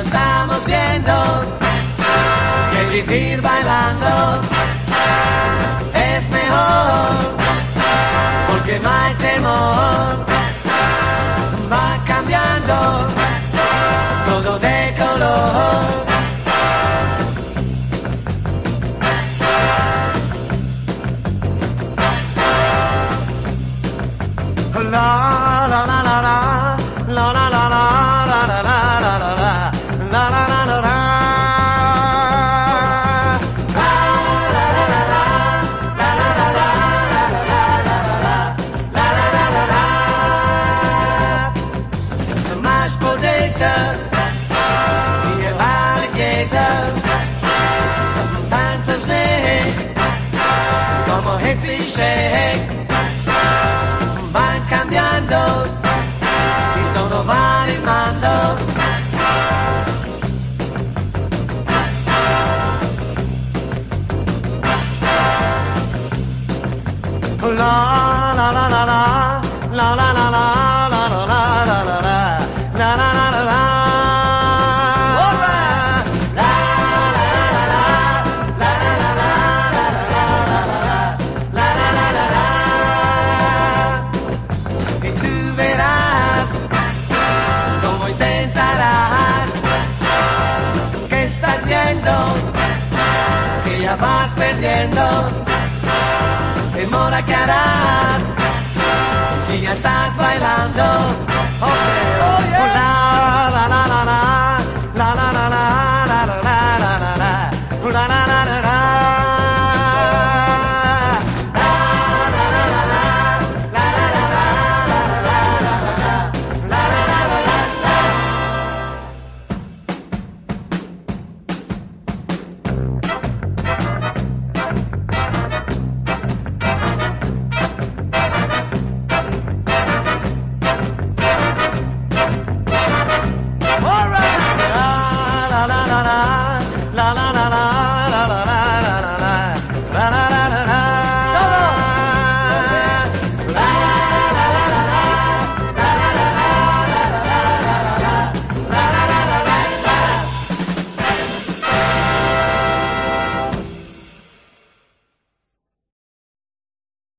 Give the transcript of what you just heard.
Estamos viendo. Que vivir bailando es mejor porque no hay temor. Va cambiando todo de color. Van cambiando y todo va la la la la la vas perdiendo demora que harás si ya estás bailando. Yeah. Oh, yeah.